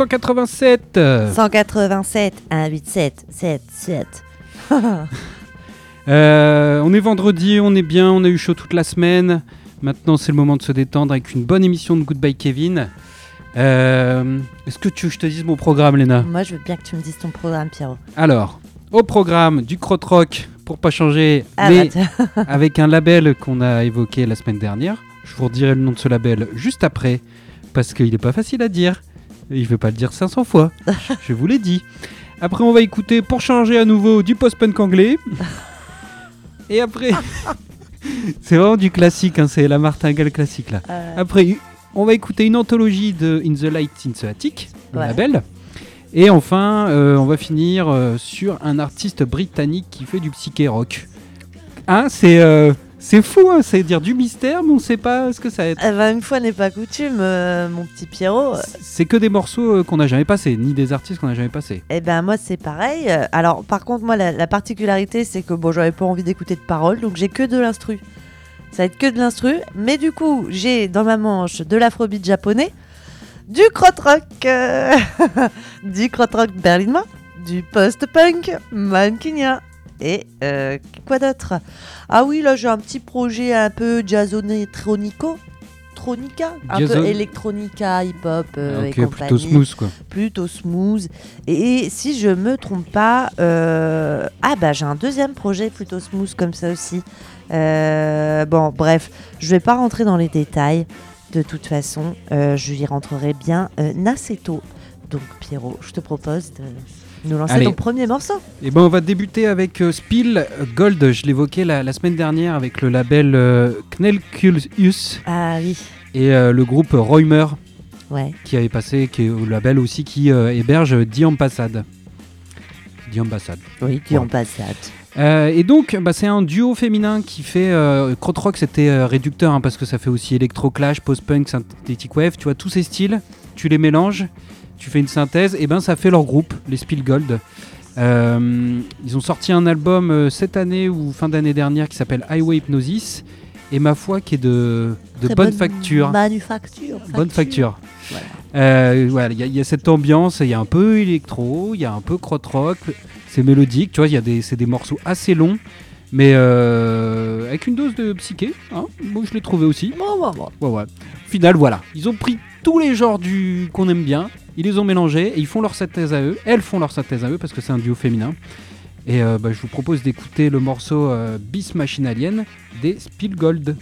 Lyon 187. 187 187 77. Euh, on est vendredi, on est bien, on a eu chaud toute la semaine. Maintenant, c'est le moment de se détendre avec une bonne émission de Goodbye Kevin. Euh, Est-ce que tu veux que je te dise mon programme, Léna? Moi, je veux bien que tu me dises ton programme, Pierrot. Alors, au programme du crotte-rock, pour pas changer, Ah, mais bah, avec un label qu'on a évoqué la semaine dernière. Je vous redirai le nom de ce label juste après, parce qu'il n'est pas facile à dire. Et je vais pas le dire 500 fois. je vous l'ai dit. Après, on va écouter, pour changer à nouveau, du post-punk anglais. Et après, c'est vraiment du classique, hein, c'est la martingale classique là. Euh, Après, on va écouter une anthologie de In the Light in the Attic, le Ouais. label. Et enfin, euh, on va finir euh, sur un artiste britannique qui fait du psyché rock. Hein, c'est c'est fou, hein, c'est dire du mystère, mais on sait pas ce que ça va être. eh ben, une fois n'est pas coutume, euh, mon petit Pierrot. C'est que des morceaux euh, qu'on n'a jamais passés, ni des artistes qu'on n'a jamais passés. Eh ben moi c'est pareil. Euh, Alors par contre moi la, la particularité c'est que bon j'avais pas envie d'écouter de paroles donc j'ai que de l'instru. Ça va être que de l'instru, mais du coup j'ai dans ma manche de l'afrobeat japonais, du krautrock, euh, du krautrock berlinois, du post-punk mancunien et euh, quoi d'autre? Ah oui là j'ai un petit projet un peu jazzonétronico. Tronica, un peu electronica, hip-hop euh, et ok, plutôt smooth quoi. plutôt smooth. Et si je me trompe pas, euh, ah bah j'ai un deuxième projet plutôt smooth comme ça aussi. Euh, bon, bref, je vais pas rentrer dans les détails. De toute façon, je y rentrerai bien assez tôt. Donc Pierrot, je te propose de nous lancer Allez. ton premier morceau. Et ben on va débuter avec euh, Spill Gold, je l'évoquais la, la semaine dernière avec le label euh, Knellkulus Ah oui, et euh, le groupe Reumer. ouais. qui avait passé, qui est au label aussi qui euh, héberge. Die Ambassade. Oui, tu Ouais. en passade. Euh, et donc, bah, c'est un duo féminin qui fait. Euh, Krautrock, c'était euh, réducteur hein, parce que ça fait aussi électro-clash, post-punk, synthétique wave. Tu vois, tous ces styles, tu les mélanges, tu fais une synthèse, et ben ça fait leur groupe, les Spill Gold. Euh, ils ont sorti un album euh, cette année ou fin d'année dernière qui s'appelle Highway Hypnosis, et ma foi, qui est de, bonne facture. Manufacture. Bonne facture. Voilà. Euh, voilà, il y, a- il y a cette ambiance, il y a un peu électro, il y a un peu krautrock, c'est mélodique, tu vois, il y a des, c'est des morceaux assez longs, mais euh, avec une dose de psyché. Hein Moi, je l'ai trouvé aussi. Bon, bon, bon. Ouais, ouais. Au final, voilà, ils ont pris tous les genres du qu'on aime bien, ils les ont mélangés et ils font leur synthèse à eux. Elles font leur synthèse à eux parce que c'est un duo féminin. Et euh, bah, je vous propose d'écouter le morceau euh, Bis Machine Alien des Spielgold.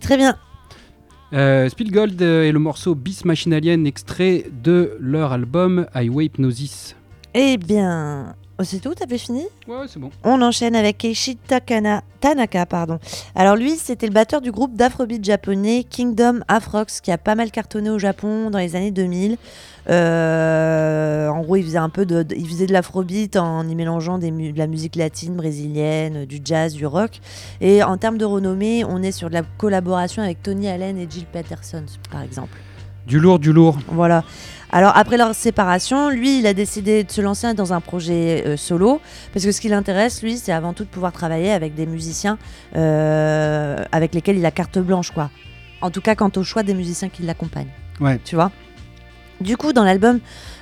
Très bien. Euh, Spill Gold est le morceau Beast Machine Alien extrait de leur album Highway Hypnosis. Eh bien, oh, c'est tout, t'avais fini? Ouais, c'est bon. On enchaîne avec Keishi Takana, Tanaka. Pardon. Alors lui, c'était le batteur du groupe d'afrobeat japonais Kingdom Afrox, qui a pas mal cartonné au Japon dans les années 2000. Euh, en gros, il faisait un peu de, de- l'afrobeat en y mélangeant de la musique latine, brésilienne, du jazz, du rock. Et en termes de renommée, on est sur de la collaboration avec Tony Allen et Jill Peterson, par exemple. Du lourd, du lourd. Voilà. Alors après leur séparation, lui, il a décidé de se lancer dans un projet euh, solo parce que ce qui l'intéresse, lui, c'est avant tout de pouvoir travailler avec des musiciens euh, avec lesquels il a carte blanche, quoi. En tout cas, quant au choix des musiciens qui l'accompagnent. Ouais. Tu vois? Du coup, dans l'album,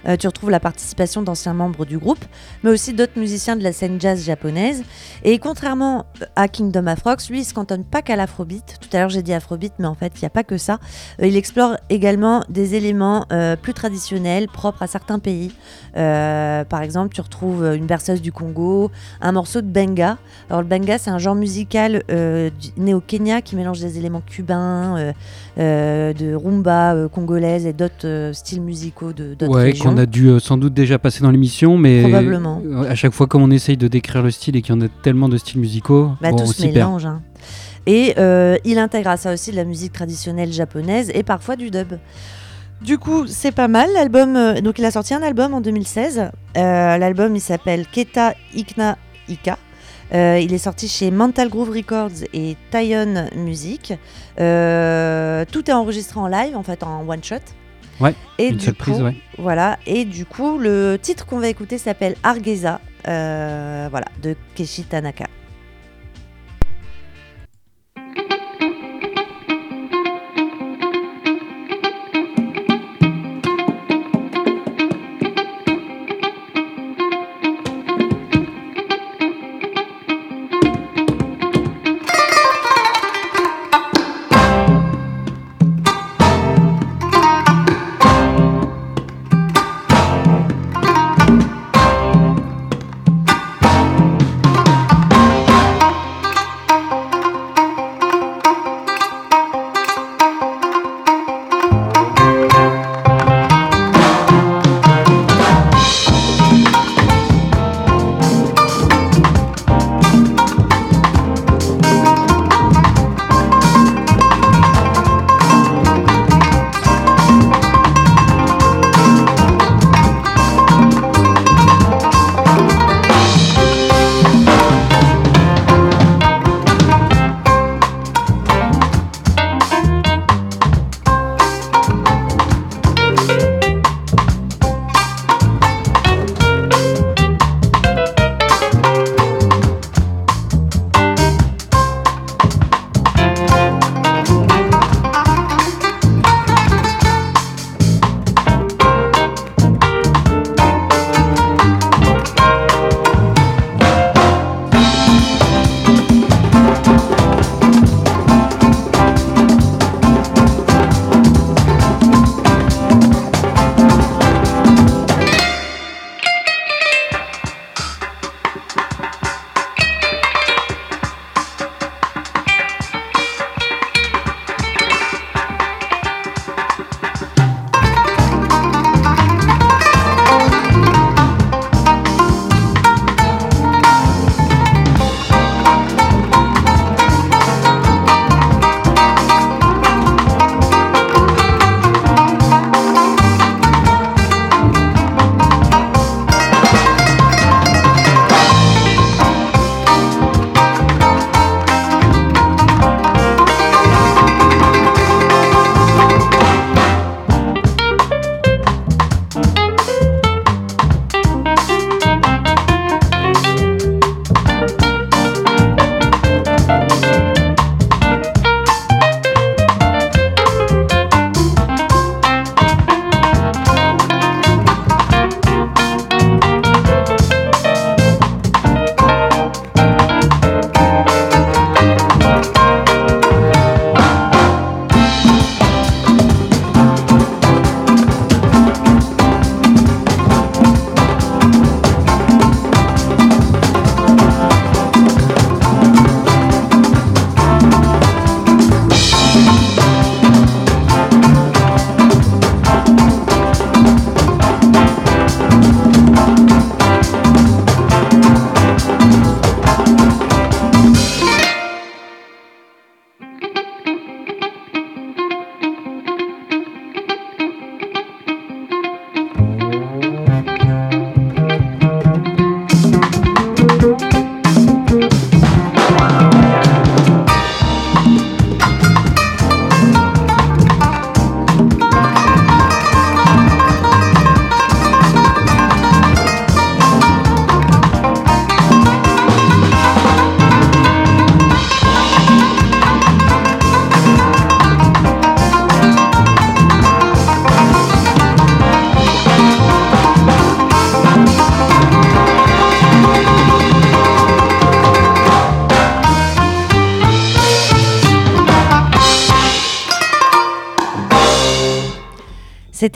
euh, tu retrouves la participation d'anciens membres du groupe, mais aussi d'autres musiciens de la scène jazz japonaise. Et contrairement à Kingdom Afrox, lui, il se cantonne pas qu'à l'afrobeat. Tout à l'heure, j'ai dit afrobeat, mais en fait, il n'y a pas que ça. Euh, il explore également des éléments euh, plus traditionnels, propres à certains pays. Euh, par exemple, tu retrouves euh, une berceuse du Congo, un morceau de benga. Alors, le benga, c'est un genre musical euh, né au Kenya qui mélange des éléments cubains, euh, euh, de rumba euh, congolaise et d'autres euh, styles musicaux de d'autres Ouais, régions. qu'on a dû euh, sans doute déjà passer dans l'émission, mais Probablement. euh, à chaque fois, comme on essaye de décrire le style et qu'il y en a tellement de styles musicaux, Bah, bon, tout on se mélange. hein. Et euh, il intègre à ça aussi de la musique traditionnelle japonaise et parfois du dub. Du coup, c'est pas mal. L'album, euh, donc il a sorti un album en 2016. Euh, L'album, il s'appelle Keta Ikna Ika. Euh, il est sorti chez Mental Groove Records et Tyon Music. Euh, tout est enregistré en live, en fait, en one shot. Ouais, Et Une du seule coup, prise, ouais. voilà. Et du coup, le titre qu'on va écouter s'appelle Argeza, euh, voilà, de Keshi Tanaka.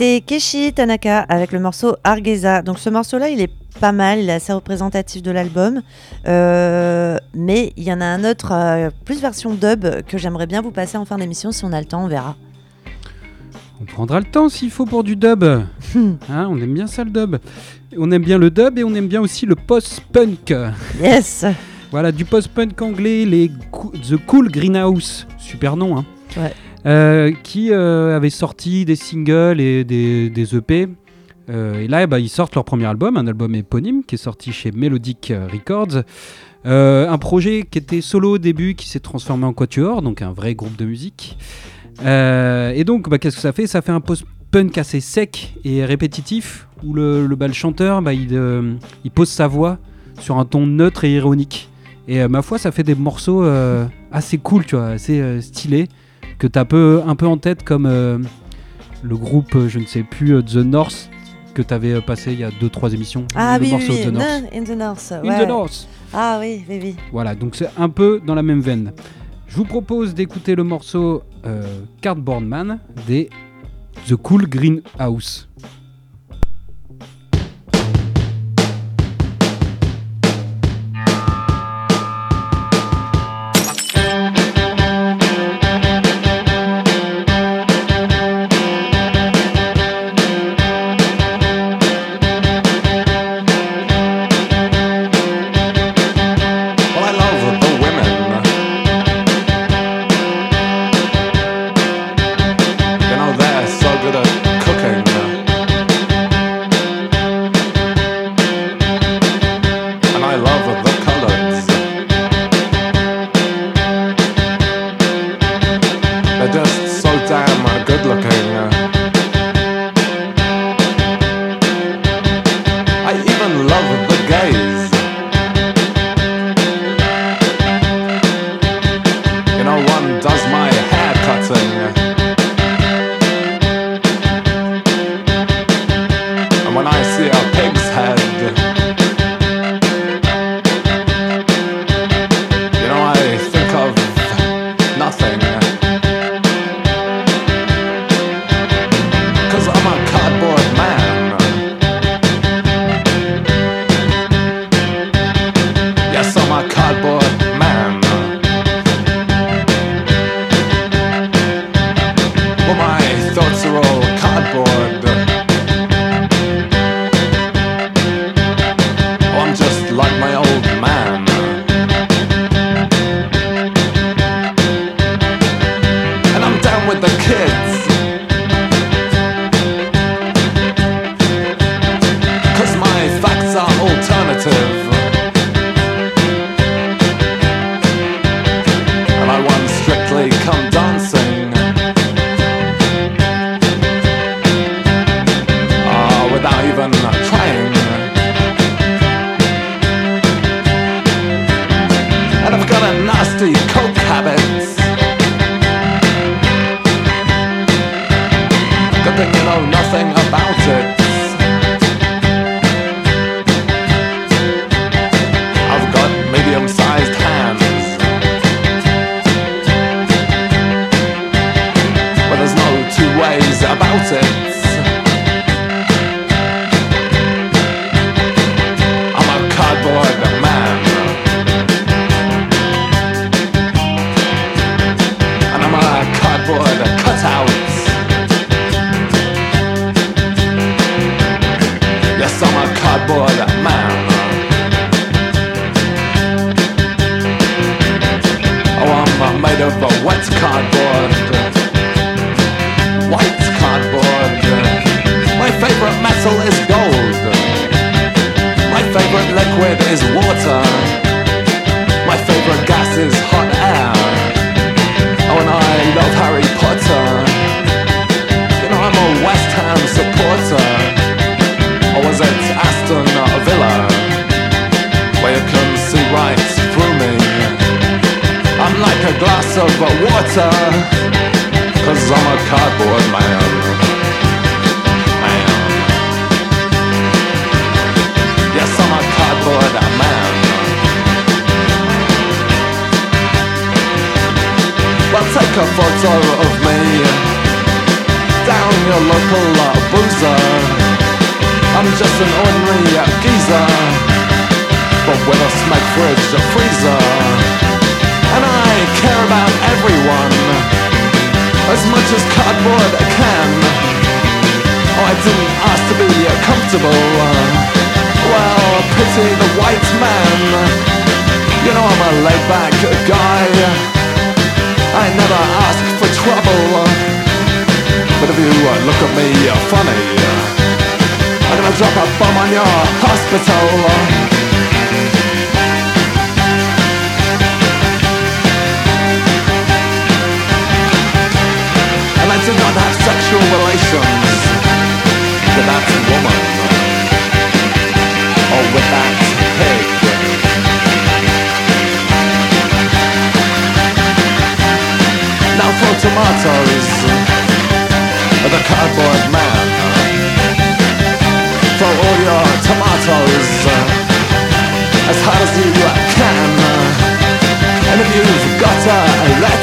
C'était Keshi Tanaka avec le morceau Argeza. Donc ce morceau-là, il est pas mal, il est assez représentatif de l'album. Euh, mais il y en a un autre, euh, plus version dub, que j'aimerais bien vous passer en fin d'émission. Si on a le temps, on verra. On prendra le temps s'il faut pour du dub. Hein, on aime bien ça le dub. On aime bien le dub et on aime bien aussi le post-punk. Yes Voilà, du post-punk anglais, les The Cool Greenhouse, super nom, hein, Ouais. Euh, qui euh, avait sorti des singles et des, EP. Euh, et là, eh ben, ils sortent leur premier album, un album éponyme qui est sorti chez Melodic Records. Euh, un projet qui était solo au début, qui s'est transformé en quatuor, donc un vrai groupe de musique. Et donc, bah, qu'est-ce que ça fait? Ça fait un post-punk assez sec et répétitif, où le, chanteur, bah, il, pose sa voix sur un ton neutre et ironique. Et ma foi, ça fait des morceaux assez cool, assez stylés, que tu as peu, un peu en tête comme euh, le groupe, euh, je ne sais plus, euh, The North, que tu avais passé il y a 2-3 émissions. Ah le oui, morceau oui, The North. Non, In the North. In ouais. the North. Ah oui, oui, oui. Voilà, donc c'est un peu dans la même veine. Je vous propose d'écouter le morceau euh, Cardboard Man des The Cool Green House.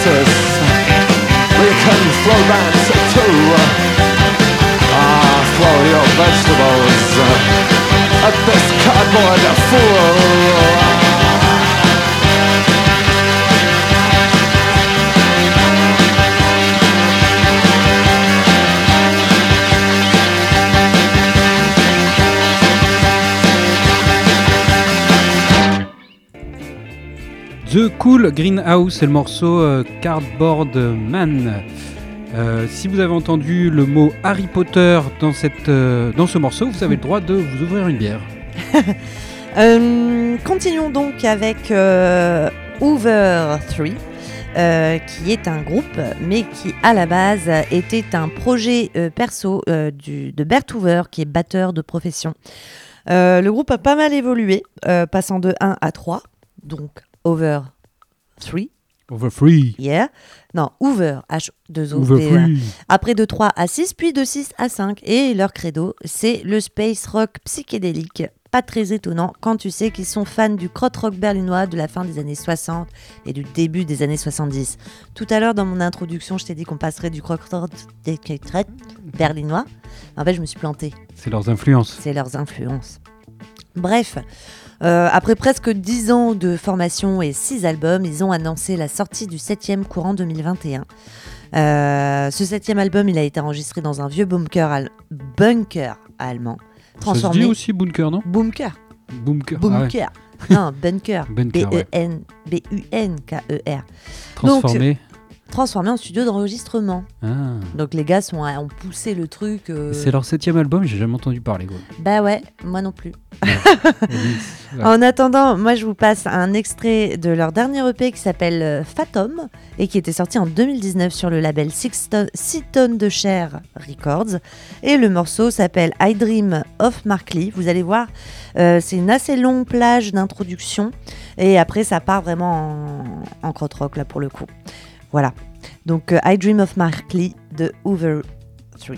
You can throw that too. Ah, throw your vegetables at this cardboard fool. The Cool Greenhouse, c'est le morceau euh, Cardboard Man. Euh, si vous avez entendu le mot Harry Potter dans, cette, euh, dans ce morceau, vous avez le droit de vous ouvrir une bière. Continuons donc avec Hoover 3, euh, qui est un groupe, mais qui à la base était un projet perso de Bert Hoover, qui est batteur de profession. Le groupe a pas mal évolué, passant de 1 à 3, donc Over 3, Over free. yeah. Non, Hoover, H2O. Over free. Après de 3 à 6, puis de 6 à 5. Et leur credo, c'est le space rock psychédélique. Pas très étonnant quand tu sais qu'ils sont fans du krautrock berlinois de la fin des années 60 et du début des années 70. Tout à l'heure, dans mon introduction, je t'ai dit qu'on passerait du krautrock berlinois. En fait, je me suis plantée. C'est leurs influences. C'est leurs influences. Bref, euh, après presque 10 ans de formation et 6 albums, ils ont annoncé la sortie du 7e courant 2021. Euh, ce septième album, il a été enregistré dans un vieux bunker, al- bunker allemand. Ça se Transformé. dit aussi bunker, non? Bunker. Bunker. Ah ouais. Bunker. Non, bunker. Bunker, ouais. B-E-N- B-U-N-K-E-R. Transformé. En studio d'enregistrement. Ah. Donc les gars sont, ont poussé le truc. euh, C'est leur septième album, j'ai jamais entendu parler. Gros. Bah ouais, moi non plus. Ouais. En attendant, moi je vous passe un extrait de leur dernier EP qui s'appelle euh, Fathom et qui était sorti en 2019 sur le label 6 tonnes de chair Records. Et le morceau s'appelle I Dream of Markley. Vous allez voir, euh, c'est une assez longue plage d'introduction et après ça part vraiment en, en krautrock là pour le coup. Voilà. Donc euh, I Dream of Markley de Hoover 3.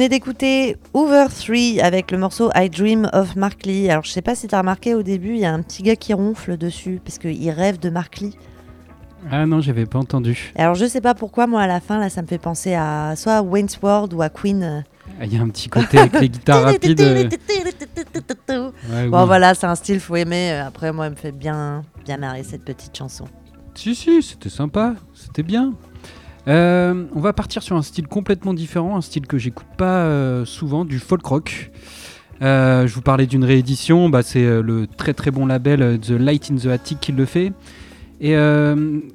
Venez d'écouter Over 3 avec le morceau I Dream of Mark Lee. Alors je sais pas si t'as remarqué au début, il y a un petit gars qui ronfle dessus parce qu'il rêve de Mark Lee. Ah non, j'avais pas entendu. Alors je sais pas pourquoi moi à la fin là ça me fait penser à soit à Wayne's World ou à Queen. Ah, Il y a un petit côté avec les guitares rapides. euh, ouais, Bon oui. voilà, c'est un style faut aimer. Après moi elle me fait bien bien marrer cette petite chanson. Si, si, c'était sympa, c'était bien. Euh, on va partir sur un style complètement différent, un style que j'écoute pas euh, souvent, du folk rock. Euh, je vous parlais d'une réédition, bah, c'est le très très bon label The Light in the Attic qui le fait. Et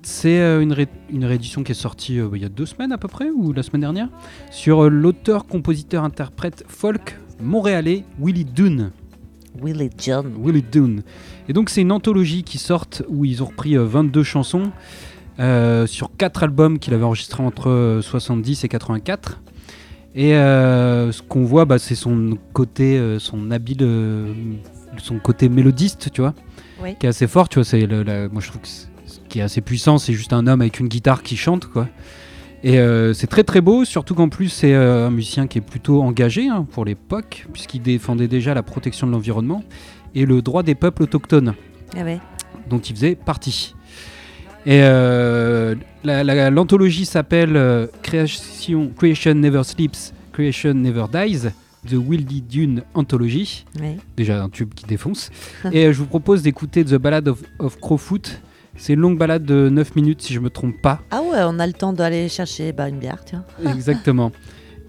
c'est une, ré- une réédition qui est sortie euh, il y a deux semaines à peu près, ou la semaine dernière, sur l'auteur, compositeur, interprète folk montréalais Willie Dunn. Willie John. Will It Dune. Et donc c'est une anthologie qui sort où ils ont repris euh, 22 chansons euh, sur 4 albums qu'il avait enregistrés entre euh, 70 et 84. Et euh, ce qu'on voit, bah, c'est son côté, euh, son habile, euh, son côté mélodiste, tu vois, Oui. qui est assez fort. Tu vois, c'est moi je trouve que ce qui est assez puissant, c'est juste un homme avec une guitare qui chante, quoi. Et euh, c'est très très beau, surtout qu'en plus c'est euh, un musicien qui est plutôt engagé hein, pour l'époque, puisqu'il défendait déjà la protection de l'environnement et le droit des peuples autochtones, Ah ouais. dont il faisait partie. Et euh, la- la- l'anthologie s'appelle euh, Creation, Creation Never Sleeps, Creation Never Dies, The Wildy Dune Anthology. Oui. Déjà un tube qui défonce. et euh, je vous propose d'écouter The Ballad of, of Crowfoot. C'est une longue balade de 9 minutes si je me trompe pas. Ah ouais, on a le temps d'aller chercher bah, une bière, tiens. Exactement.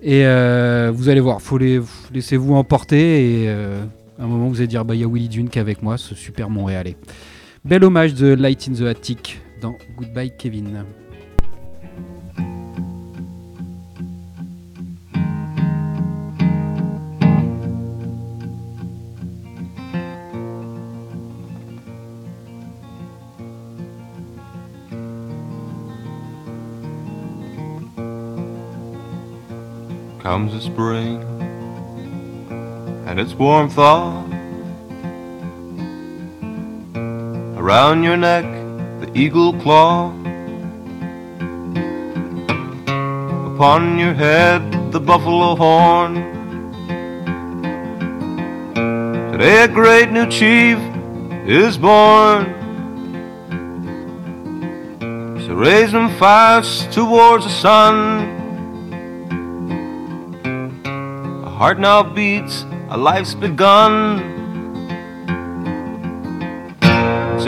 Et euh, vous allez voir, faut les, laissez-vous emporter et euh, à un moment vous allez dire bah il y a Willy Dune qui est avec moi, ce super Montréalais. Bel hommage de Light in the Attic dans Goodbye Kevin. comes the spring and its warmth off around your neck eagle claw upon your head the buffalo horn. Today a great new chief is born. So raise them fast towards the sun. A heart now beats, a life's begun. It's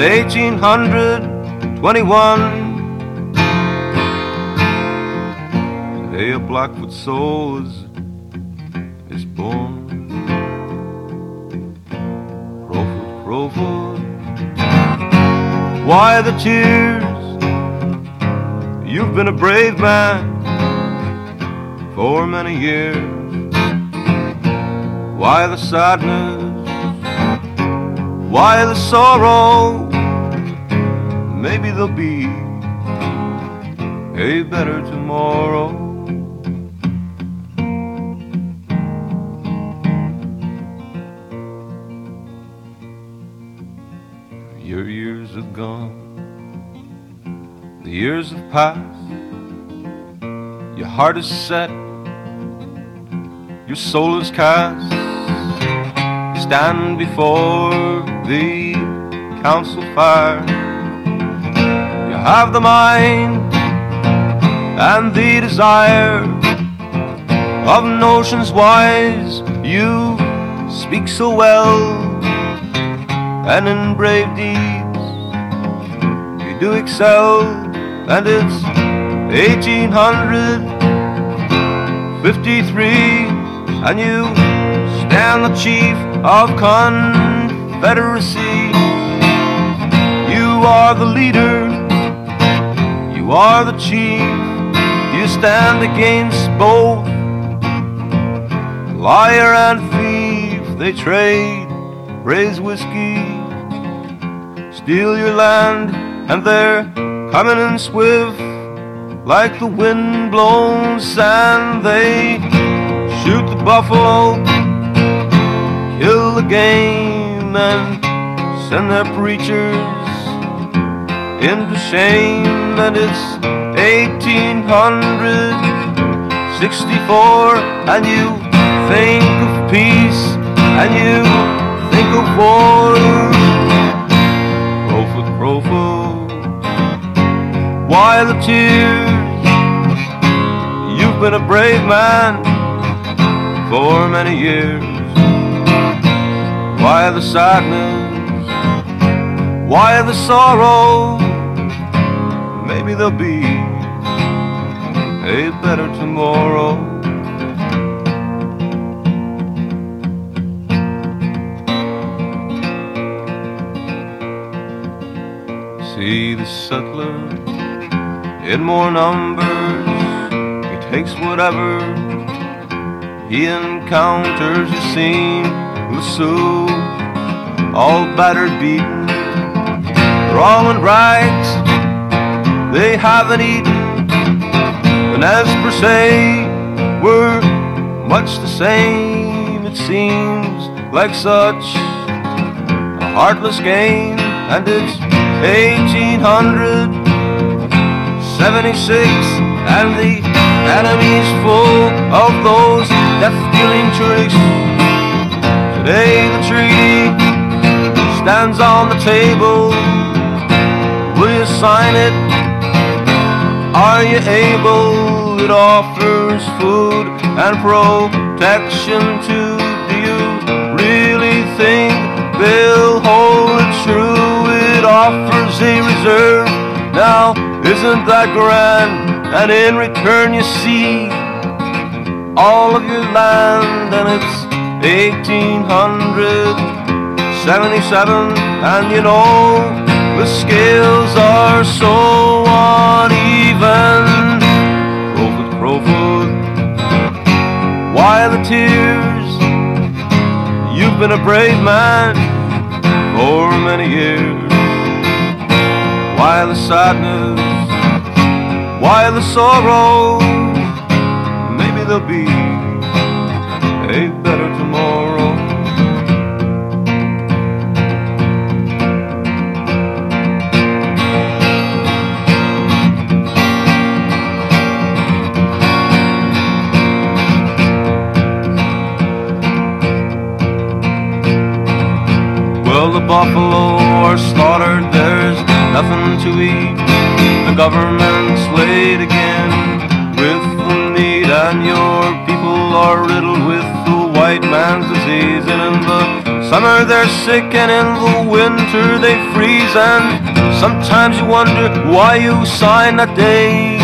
1821. Today a Blackfoot soul is, is born. Crowfoot, Crowfoot. Why the tears? You've been a brave man for many years. Why the sadness? Why the sorrow? Maybe there'll be a better tomorrow. Your years have gone, the years have passed. Your heart is set, your soul is cast. Stand before the council fire. Have the mind and the desire of notions wise. You speak so well, and in brave deeds you do excel. And it's 1853, and you stand the chief of Confederacy. You are the leader, you are the chief. You stand against both liar and thief. They trade, raise whiskey, steal your land, and they're coming in swift like the wind blown sand. They shoot the buffalo kill the game and send their preachers into shame. And it's 1800, 64 and you think of peace and you think of war. Crowfoot, Crowfoot, why the tears? You've been a brave man for many years. Why the sadness? Why the sorrow? Maybe there'll be a better tomorrow. See the settler in more numbers. He takes whatever he encounters. You the Sioux, all battered, beaten. All in rags. They haven't eaten. And as per se, we're much the same. It seems like such a heartless game. And it's 1876, and the enemy's full of those death-dealing tricks. Today the treaty stands on the table. Will you sign it? Are you able? It offers food and protection too. Do you really think they'll hold it true? It offers a reserve. Now, isn't that grand? And in return, you see all of your land, and it's 1877, and you know the scales are so uneven. Crowfoot, Crowfoot, why the tears? You've been a brave man for many years. Why the sadness? Why the sorrow? Maybe there'll be a better they're sick, and in the winter they freeze. And sometimes you wonder why you signed that day,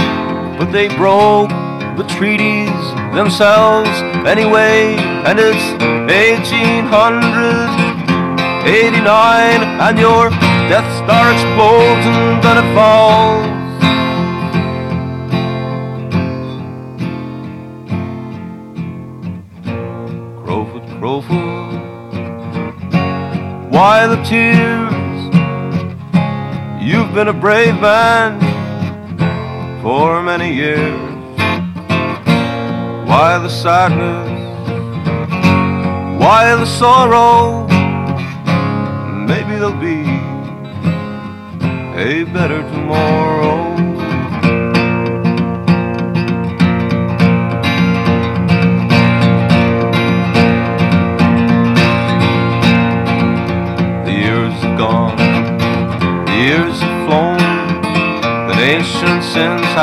but they broke the treaties themselves anyway. And it's 1889 and your Death Star explodes and then it falls. Why the tears? You've been a brave man for many years. Why the sadness? Why the sorrow? maybe there'll be a better tomorrow.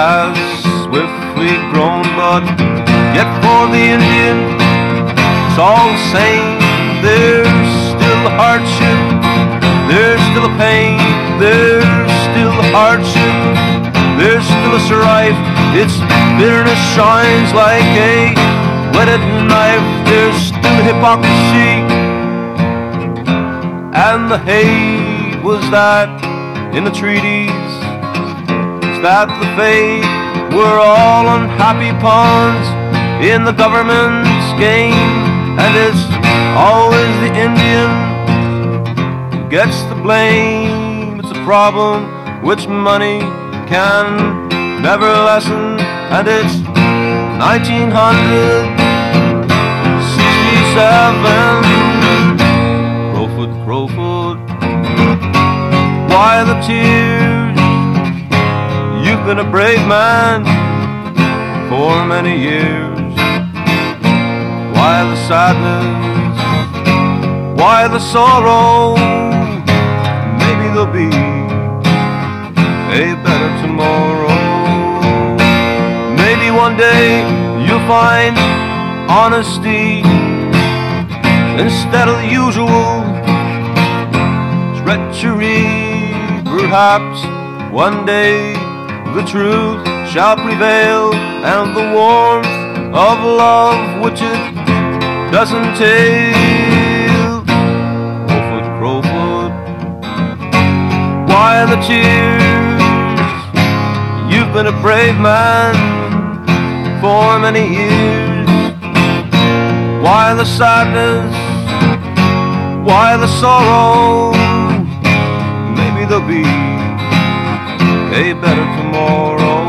Has swiftly grown, but yet for the Indian, it's all the same. There's still hardship there's still a pain, there's still hardship, there's still a strife. Its bitterness shines like a whetted knife. There's still hypocrisy, and the hate was that in the treaties. That the fate? We're all unhappy pawns in the government's game, and it's always the Indian who gets the blame. It's a problem which money can never lessen, and it's 1967. Crowfoot, Crowfoot, why the tears? You've been a brave man for many years. Why the sadness? Why the sorrow? Maybe there'll be a better tomorrow. Maybe one day you'll find honesty instead of the usual treachery. Perhaps one day the truth shall prevail and the warmth of love which it doesn't take. Crowfoot, why the tears? You've been a brave man for many years. Why the sadness? Why the sorrow? Maybe there'll be a better tomorrow.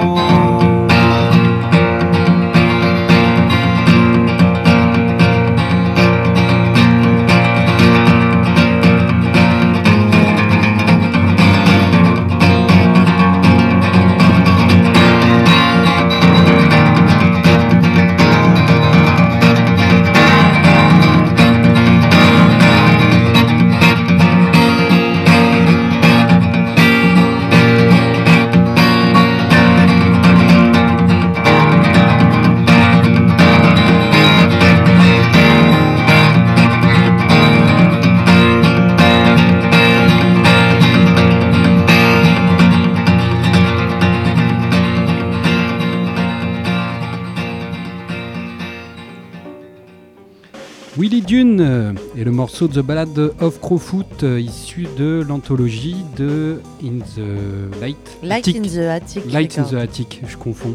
Morceau The Ballad of Crowfoot euh, issu de l'anthologie de In the Light. Light Attic. in the Attic. Light in the Attic, je confonds.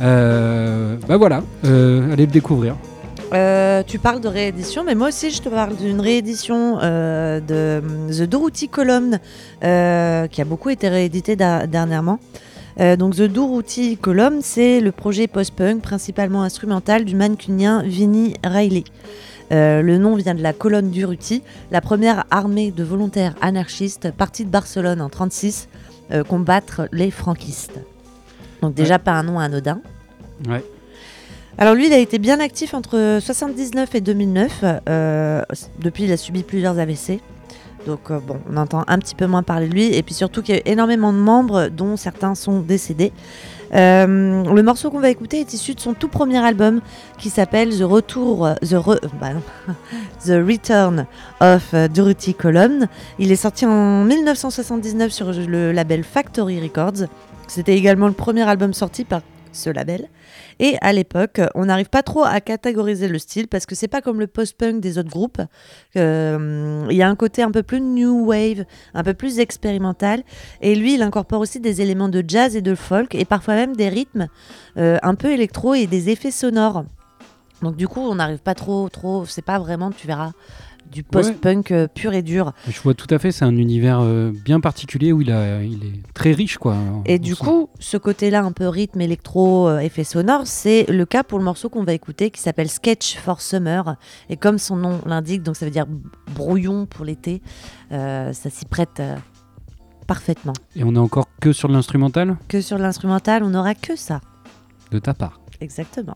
Euh, bah voilà, euh, allez le découvrir. Euh, tu parles de réédition, mais moi aussi je te parle d'une réédition euh, de The Durruti Column euh, qui a beaucoup été réédité da- dernièrement. Donc The Durruti Column, c'est le projet post-punk principalement instrumental du mancunien Vinnie Riley. Euh, le nom vient de la colonne Durruti, la première armée de volontaires anarchistes partie de Barcelone en 36 euh, combattre les franquistes. Donc déjà pas un nom anodin. Ouais. Alors lui, il a été bien actif entre 79 et 2009. euh, depuis, il a subi plusieurs AVC. Donc euh, bon, on entend un petit peu moins parler de lui. Et puis surtout qu'il y a eu énormément de membres, dont certains sont décédés. Euh, le morceau qu'on va écouter est issu de son tout premier album qui s'appelle The Re- bah The Return of euh, Dorothy Column. Il est sorti en 1979 sur le label Factory Records. C'était également le premier album sorti par ce label. Et à l'époque, on n'arrive pas trop à catégoriser le style parce que c'est pas comme le post-punk des autres groupes. Euh, Il y a un côté un peu plus new wave, un peu plus expérimental. Et lui, il incorpore aussi des éléments de jazz et de folk et parfois même des rythmes euh, un peu électro et des effets sonores. Donc du coup, on n'arrive pas trop, trop. C'est pas vraiment, tu verras, du post-punk euh, pur et dur. Je vois tout à fait, c'est un univers euh, bien particulier où il, a, il est très riche. quoi. Et du coup, ce côté-là, un peu rythme, électro, euh, effet sonore, c'est le cas pour le morceau qu'on va écouter qui s'appelle Sketch for Summer. Et comme son nom l'indique, donc ça veut dire brouillon pour l'été, euh, ça s'y prête parfaitement. Et on est encore que sur l'instrumental? Que sur l'instrumental, on n'aura que ça. de ta part. Exactement.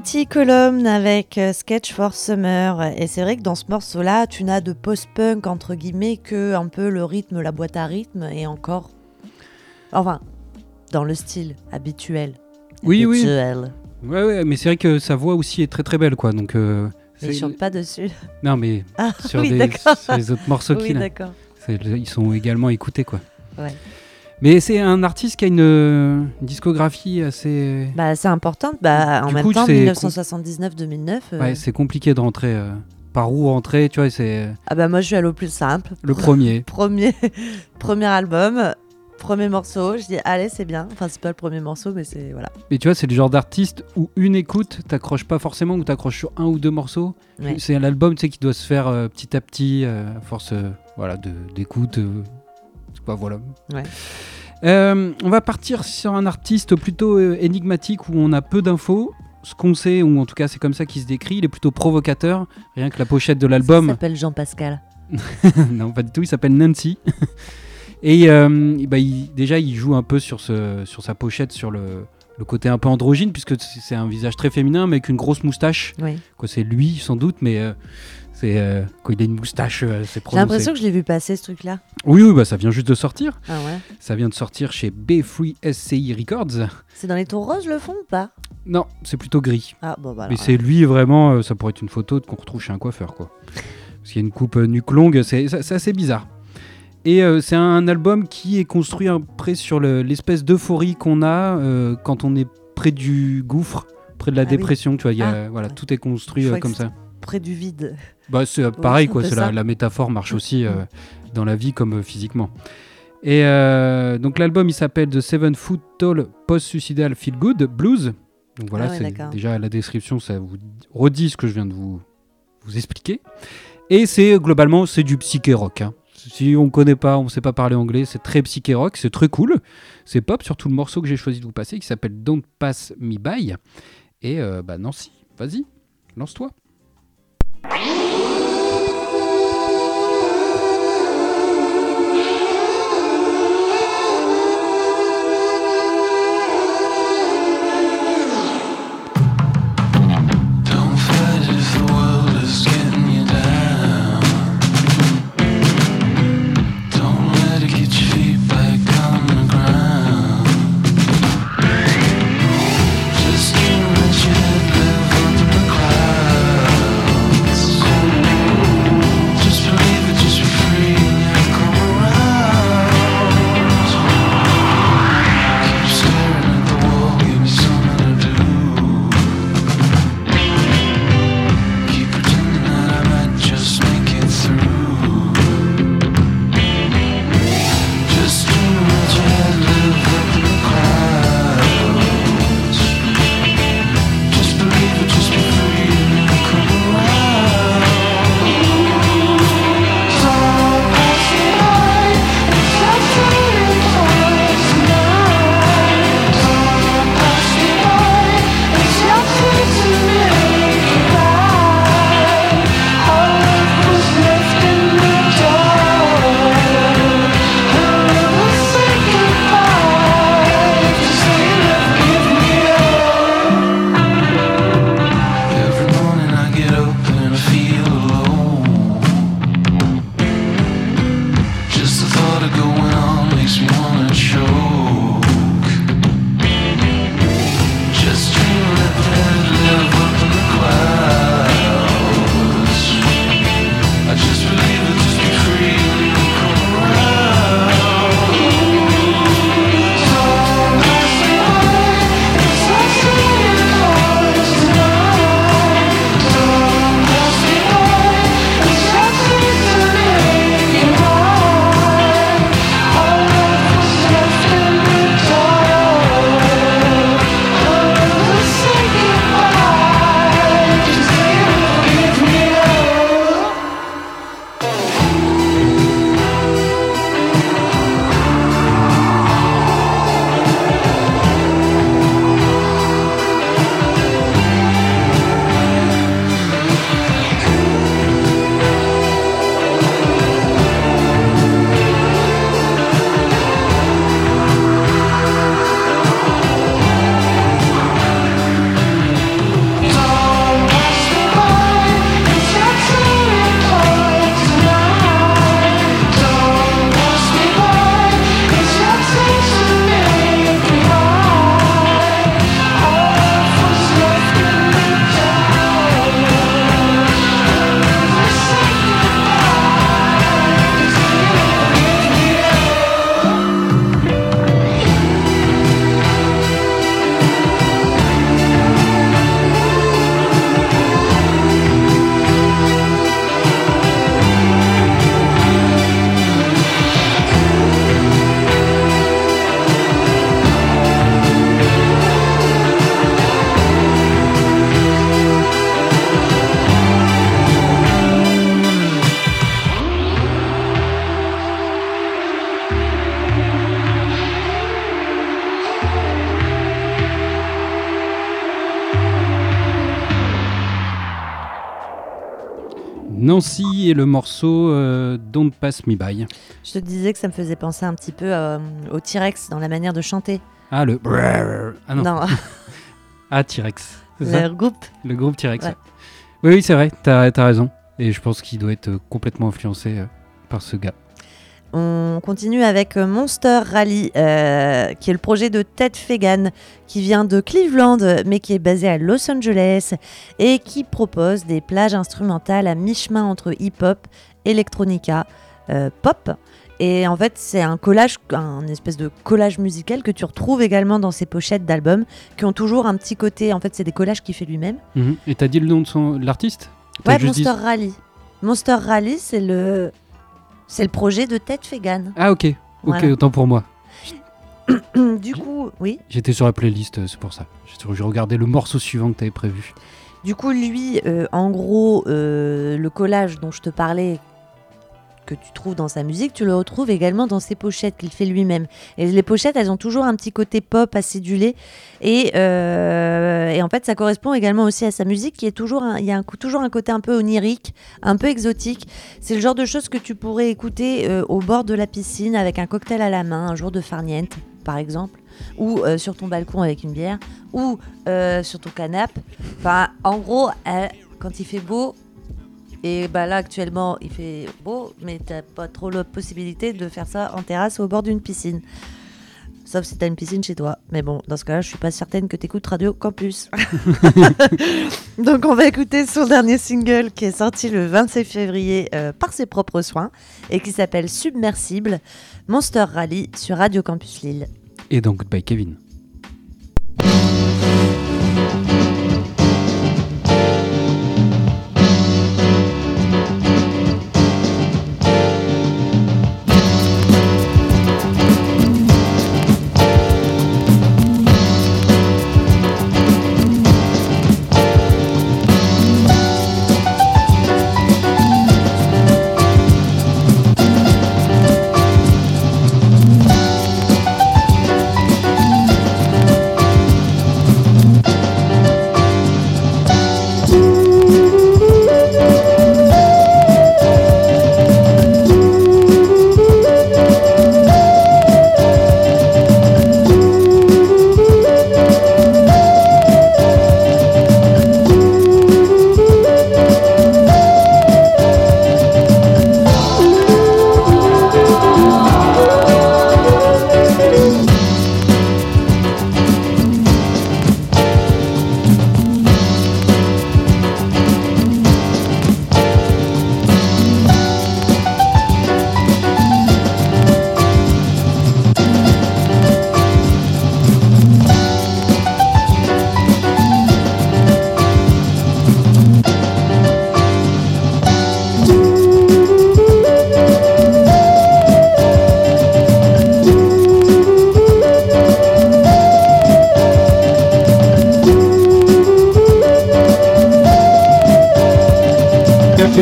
Dorothy Column avec euh, Sketch for Summer. Et c'est vrai que dans ce morceau-là, tu n'as de post-punk entre guillemets que un peu le rythme, la boîte à rythme et encore. Enfin, dans le style habituel. Oui, oui. Habituel. Ouais, ouais, mais c'est vrai que sa voix aussi est très très belle, quoi. Donc, euh, Mais chante pas dessus. Non, mais Ah, sur, oui, des- sur les autres morceaux Oui, qu'il a. Ils sont également écoutés, quoi. Ouais. Mais c'est un artiste qui a une, une discographie assez. Bah, c'est important. Bah, en Du même coup, temps, c'est 1979-2009. euh, Ouais, c'est compliqué de rentrer. euh, par où rentrer, tu vois, c'est Ah bah moi, je suis allée au plus simple. le premier. Premier, premier album, premier morceau. Je dis allez, c'est bien. Enfin, c'est pas le premier morceau, mais c'est voilà. Mais tu vois, c'est le genre d'artiste où une écoute, t'accroches pas forcément, ou t'accroches sur un ou deux morceaux. Ouais. C'est un album, tu sais, qui doit se faire euh, petit à petit, à force, voilà, d'écoute. Pas, voilà. Ouais. Euh, on va partir sur un artiste plutôt euh, énigmatique où on a peu d'infos. Ce qu'on sait, ou en tout cas c'est comme ça qu'il se décrit, il est plutôt provocateur. Rien que la pochette de Il l'album. s'appelle Jean-Pascal. non, pas du tout, il s'appelle Nancy. Et euh, bah, il- déjà, il joue un peu sur, ce, sur sa pochette, sur le, le côté un peu androgyne, puisque c'est un visage très féminin, mais avec une grosse moustache. Oui. Quoi, C'est lui, sans doute, mais euh, c'est euh, quand il a une moustache, euh, c'est J'ai l'impression que je l'ai vu passer ce truc-là. Oui, oui, bah, ça vient juste de sortir. Ah ouais. Ça vient de sortir chez B3 SCI Records. C'est dans les tons roses le fond ou pas? Non, c'est plutôt gris. Ah bon bah. Mais c'est lui vraiment, euh, ça pourrait être une photo qu'on retrouve chez un coiffeur, quoi. Parce qu'il y a une coupe euh, nuque longue, c'est assez bizarre. Et c'est un album qui est construit après sur le- l'espèce d'euphorie qu'on a quand on est près du gouffre, près de la Ah oui. dépression, tu vois. il y a- Ah, voilà, ouais. tout est construit comme ça. près du vide. Bah, c'est euh, pareil, quoi. C'est la, métaphore marche aussi euh, dans la vie comme euh, physiquement. Et donc l'album il s'appelle The Seven Foot Tall Post-Suicidal Feel Good Blues. Donc voilà, Ah ouais, c'est d'accord. déjà la description, ça vous redit ce que je viens de vous, vous expliquer. Et c'est globalement c'est du psyché rock. hein. Si on connaît pas, on sait pas parler anglais, c'est très psyché rock, c'est très cool. C'est pop, surtout le morceau que j'ai choisi de vous passer qui s'appelle Don't Pass Me By. Et bah Nancy, vas-y, lance-toi. Nancy et le morceau euh, Don't Pass Me By. Je te disais que ça me faisait penser un petit peu euh, au T-Rex dans la manière de chanter. Ah, le. Ah non, Non, ah, T-Rex. Ça le groupe. Le groupe T-Rex. Ouais. ouais. Oui, oui, c'est vrai, t'as as raison. Et je pense qu'il doit être euh, complètement influencé par ce gars. On continue avec euh, Monster Rally, euh, qui est le projet de Ted Fegan, qui vient de Cleveland, mais qui est basé à Los Angeles, et qui propose des plages instrumentales à mi-chemin entre hip-hop, electronica, euh, pop. Et en fait, c'est un collage, un espèce de collage musical que tu retrouves également dans ses pochettes d'albums, qui ont toujours un petit côté. En fait, c'est des collages qu'il fait lui-même. Mhm. Et t'as dit le nom de, son- de l'artiste? Ouais, dit- Monster Rally. Monster Rally, c'est le, c'est le projet de Ted Fegan. Ah, ok. Ok, Voilà. autant pour moi. du coup, oui. J'étais sur la playlist, euh, c'est pour ça. J'ai regardé le morceau suivant que t'avais prévu. Du coup, lui, euh, en gros, euh, le collage dont je te parlais, que tu trouves dans sa musique, tu le retrouves également dans ses pochettes qu'il fait lui-même. Et les pochettes, elles ont toujours un petit côté pop acidulé. Et, euh, en fait, ça correspond également aussi à sa musique, qui est toujours il y a un, toujours un côté un peu onirique, un peu exotique. C'est le genre de choses que tu pourrais écouter euh, au bord de la piscine avec un cocktail à la main, un jour de farniente, par exemple, ou euh, sur ton balcon avec une bière, ou sur ton canapé. Enfin, en gros, quand il fait beau, et bah là actuellement il fait beau, mais t'as pas trop la possibilité de faire ça en terrasse ou au bord d'une piscine. Sauf si t'as une piscine chez toi. Mais bon, dans ce cas-là, je suis pas certaine que t'écoutes Radio Campus. Donc on va écouter son dernier single qui est sorti le 27 février euh, par ses propres soins et qui s'appelle Submersible, Monster Rally sur Radio Campus Lille. Et donc, Goodbye Kevin.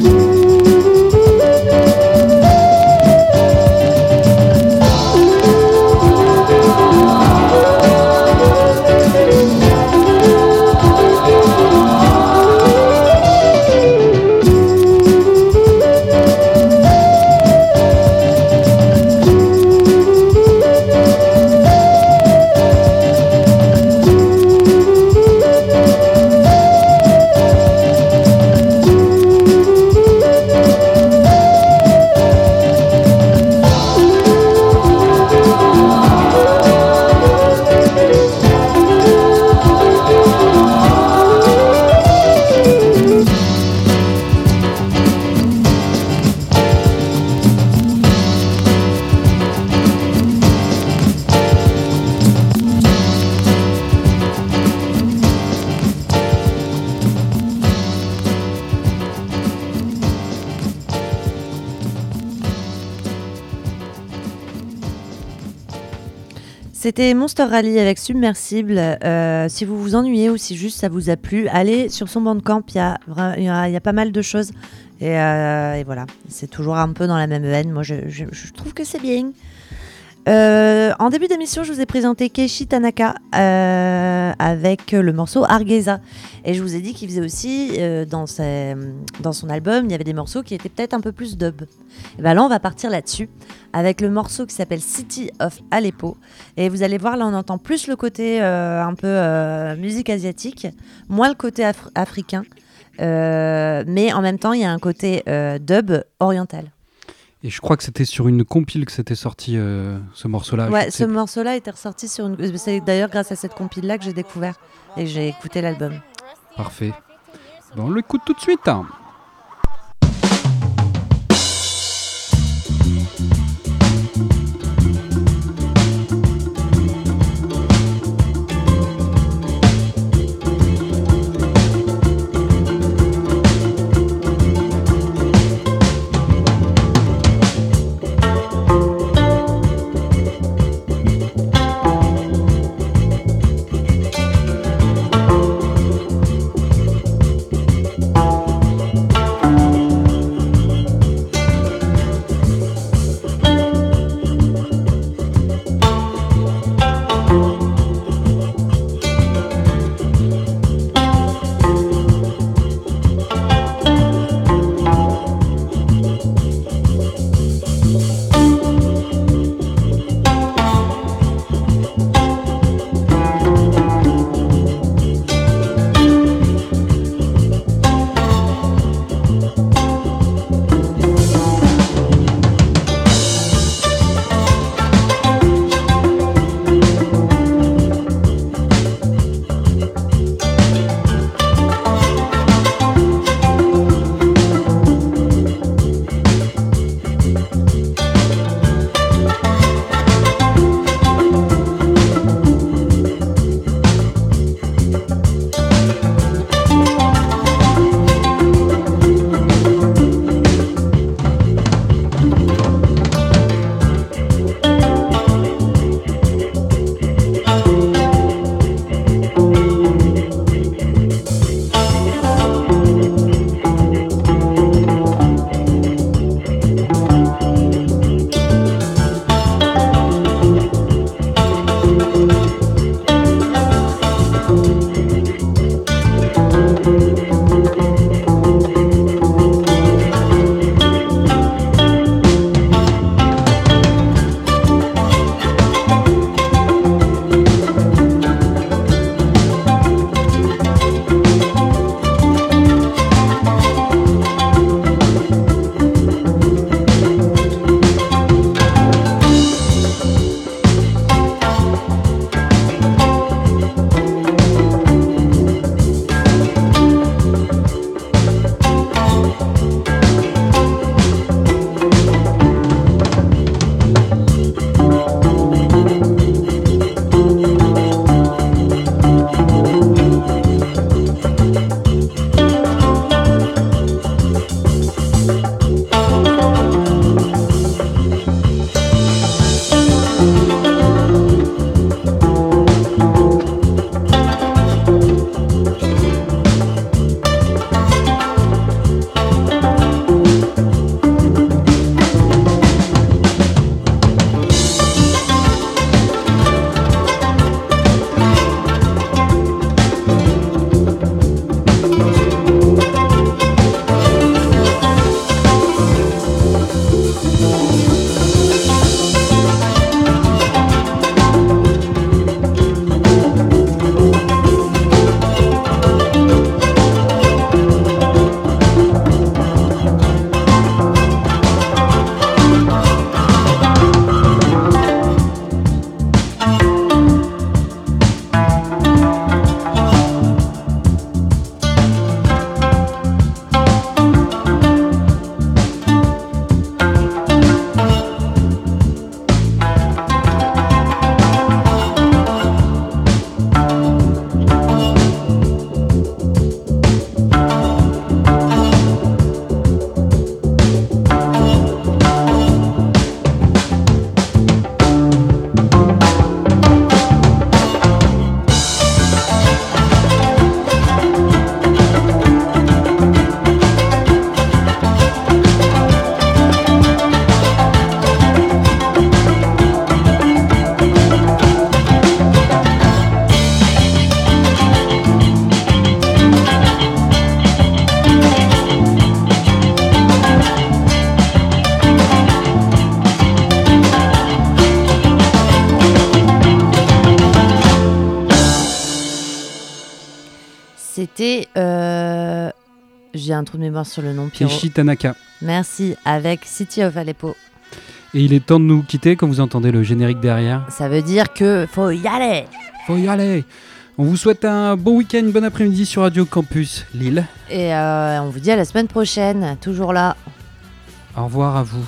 Good. C'était Monster Rally avec Submersible. Euh, si vous vous ennuyez ou si juste ça vous a plu, allez sur son bandcamp. Il y y a, pas mal de choses. Et, euh, et voilà, c'est toujours un peu dans la même veine. Moi, je, je- je trouve que c'est bien. Euh, en début d'émission, je vous ai présenté Keishi Tanaka euh, avec le morceau Argeza. Et je vous ai dit qu'il faisait aussi, euh, dans, son album, il y avait des morceaux qui étaient peut-être un peu plus dub. Et ben là, on va partir là-dessus avec le morceau qui s'appelle City of Aleppo. Et vous allez voir, là, on entend plus le côté un peu musique asiatique, moins le côté af- africain. Mais en même temps, il y a un côté dub oriental. Et je crois que c'était sur une compile que c'était sorti euh, ce morceau-là. Ouais, ce morceau-là était ressorti sur une. C'est d'ailleurs grâce à cette compile-là que j'ai découvert et j'ai écouté l'album. Parfait. Bon, on l'écoute tout de suite. hein. Un trou de mémoire sur le nom, Pierrot. Keishi Tanaka. Merci, avec City of Aleppo. Et il est temps de nous quitter quand vous entendez le générique derrière. Ça veut dire que faut y aller. Faut y aller. On vous souhaite un bon week-end, bon après-midi sur Radio Campus Lille. Et euh, on vous dit à la semaine prochaine, toujours là. Au revoir à vous.